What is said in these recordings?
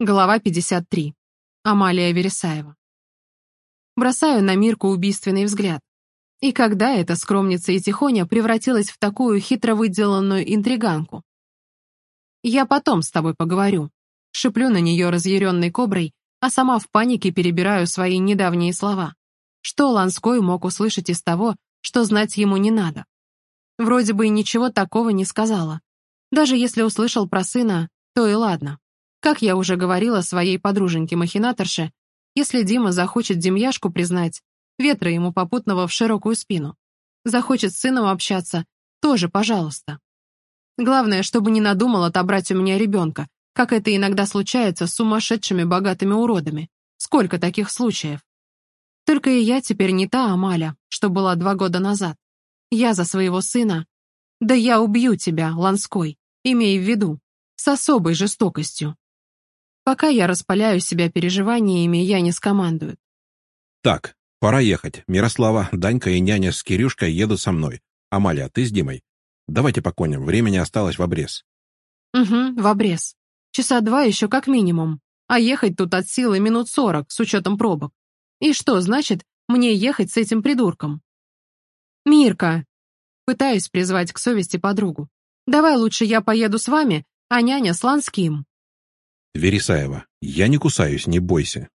Глава 53. Амалия Вересаева. Бросаю на Мирку убийственный взгляд. И когда эта скромница и тихоня превратилась в такую хитро выделанную интриганку? «Я потом с тобой поговорю», — шиплю на нее разъяренной коброй, а сама в панике перебираю свои недавние слова. Что Ланской мог услышать из того, что знать ему не надо? Вроде бы ничего такого не сказала. Даже если услышал про сына, то и ладно. Как я уже говорила своей подруженьке-махинаторше, если Дима захочет Демьяшку признать, ветра ему попутного в широкую спину. Захочет с сыном общаться, тоже пожалуйста. Главное, чтобы не надумал отобрать у меня ребенка, как это иногда случается с сумасшедшими богатыми уродами. Сколько таких случаев? Только и я теперь не та Амаля, что была два года назад. Я за своего сына. Да я убью тебя, Ланской, имей в виду, с особой жестокостью. Пока я распаляю себя переживаниями, я не скомандую. Так, пора ехать. Мирослава, Данька и няня с Кирюшкой едут со мной. Амалия, ты с Димой. Давайте по коням, времени осталось в обрез. Угу, в обрез. Часа два еще как минимум. А ехать тут от силы минут сорок, с учетом пробок. И что значит мне ехать с этим придурком? Мирка! Пытаюсь призвать к совести подругу. Давай лучше я поеду с вами, а няня с Ланским. Вересаева, я не кусаюсь, не бойся.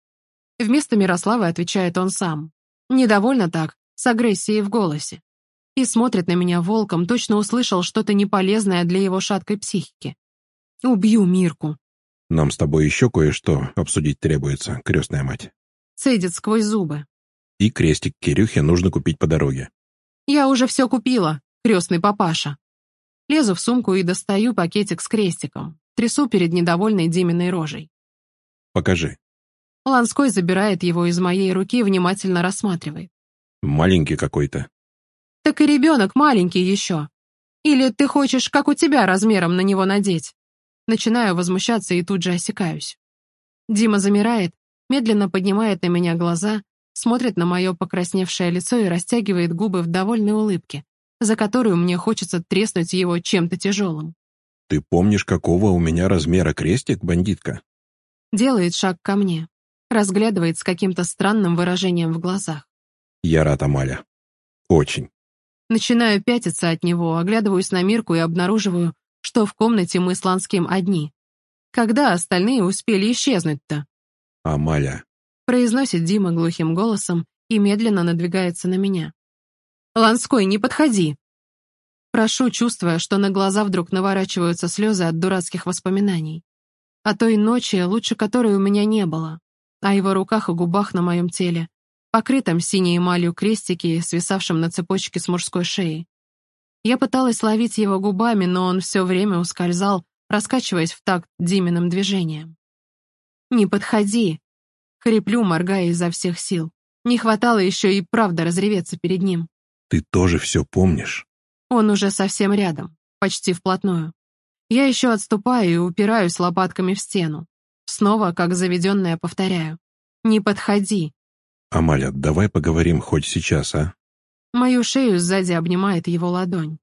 Вместо Мирославы отвечает он сам. Недовольно так, с агрессией в голосе. И смотрит на меня волком, точно услышал что-то неполезное для его шаткой психики. Убью Мирку. Нам с тобой еще кое-что обсудить требуется, крестная мать. Цедит сквозь зубы. И крестик Кирюхе нужно купить по дороге. Я уже все купила, крестный папаша. Лезу в сумку и достаю пакетик с крестиком. Трясу перед недовольной Диминой рожей. «Покажи». Ланской забирает его из моей руки и внимательно рассматривает. «Маленький какой-то». «Так и ребенок маленький еще. Или ты хочешь, как у тебя, размером на него надеть?» Начинаю возмущаться и тут же осекаюсь. Дима замирает, медленно поднимает на меня глаза, смотрит на мое покрасневшее лицо и растягивает губы в довольной улыбке, за которую мне хочется треснуть его чем-то тяжелым. «Ты помнишь, какого у меня размера крестик, бандитка?» Делает шаг ко мне, разглядывает с каким-то странным выражением в глазах. «Я рад, Амаля. Очень». Начинаю пятиться от него, оглядываюсь на Мирку и обнаруживаю, что в комнате мы с Ланским одни. Когда остальные успели исчезнуть-то? «Амаля», — произносит Дима глухим голосом и медленно надвигается на меня. «Ланской, не подходи!» Прошу, чувствуя, что на глаза вдруг наворачиваются слезы от дурацких воспоминаний. О той ночи, лучше которой у меня не было. О его руках и губах на моем теле, покрытом синей эмалью крестики, свисавшем на цепочке с мужской шеи. Я пыталась ловить его губами, но он все время ускользал, раскачиваясь в такт Диминым движением. «Не подходи!» Хриплю, моргая изо всех сил. Не хватало еще и правда разреветься перед ним. «Ты тоже все помнишь?» Он уже совсем рядом, почти вплотную. Я еще отступаю и упираюсь лопатками в стену. Снова, как заведенная, повторяю. «Не подходи!» «Амаля, давай поговорим хоть сейчас, а?» Мою шею сзади обнимает его ладонь.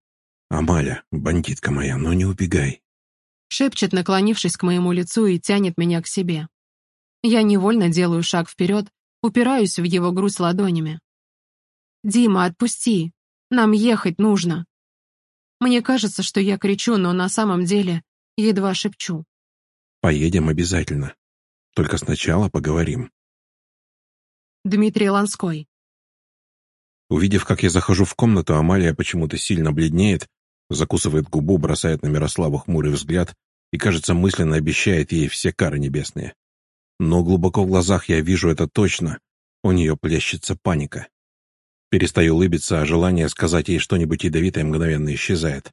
«Амаля, бандитка моя, ну не убегай!» Шепчет, наклонившись к моему лицу и тянет меня к себе. Я невольно делаю шаг вперед, упираюсь в его грудь ладонями. «Дима, отпусти! Нам ехать нужно!» Мне кажется, что я кричу, но на самом деле едва шепчу. «Поедем обязательно. Только сначала поговорим». Дмитрий Ланской. Увидев, как я захожу в комнату, Амалия почему-то сильно бледнеет, закусывает губу, бросает на Мирославу хмурый взгляд и, кажется, мысленно обещает ей все кары небесные. Но глубоко в глазах я вижу это точно. У нее плещется паника. Перестаю улыбиться, а желание сказать ей что-нибудь ядовитое мгновенно исчезает.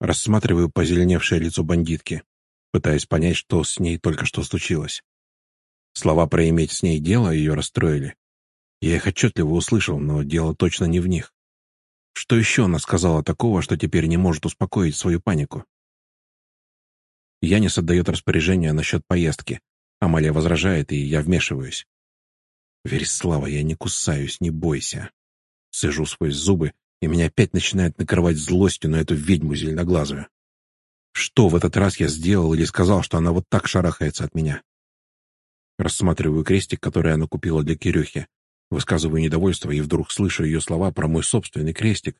Рассматриваю позеленевшее лицо бандитки, пытаясь понять, что с ней только что случилось. Слова про иметь с ней дело ее расстроили. Я их отчетливо услышал, но дело точно не в них. Что еще она сказала такого, что теперь не может успокоить свою панику? Янис отдает распоряжение насчет поездки. Амалия возражает, и я вмешиваюсь. «Вереслава, я не кусаюсь, не бойся. Сижу сквозь зубы, и меня опять начинает накрывать злостью на эту ведьму зеленоглазую. Что в этот раз я сделал или сказал, что она вот так шарахается от меня? Рассматриваю крестик, который она купила для Кирюхи. Высказываю недовольство и вдруг слышу ее слова про мой собственный крестик.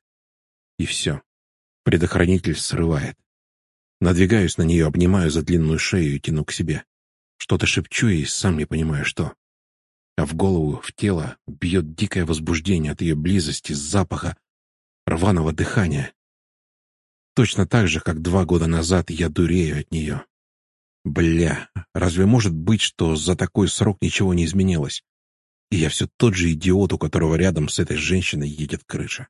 И все. Предохранитель срывает. Надвигаюсь на нее, обнимаю за длинную шею и тяну к себе. Что-то шепчу и сам не понимаю, что. А в голову, в тело бьет дикое возбуждение от ее близости, запаха, рваного дыхания. Точно так же, как два года назад я дурею от нее. Бля, разве может быть, что за такой срок ничего не изменилось? И я все тот же идиот, у которого рядом с этой женщиной едет крыша.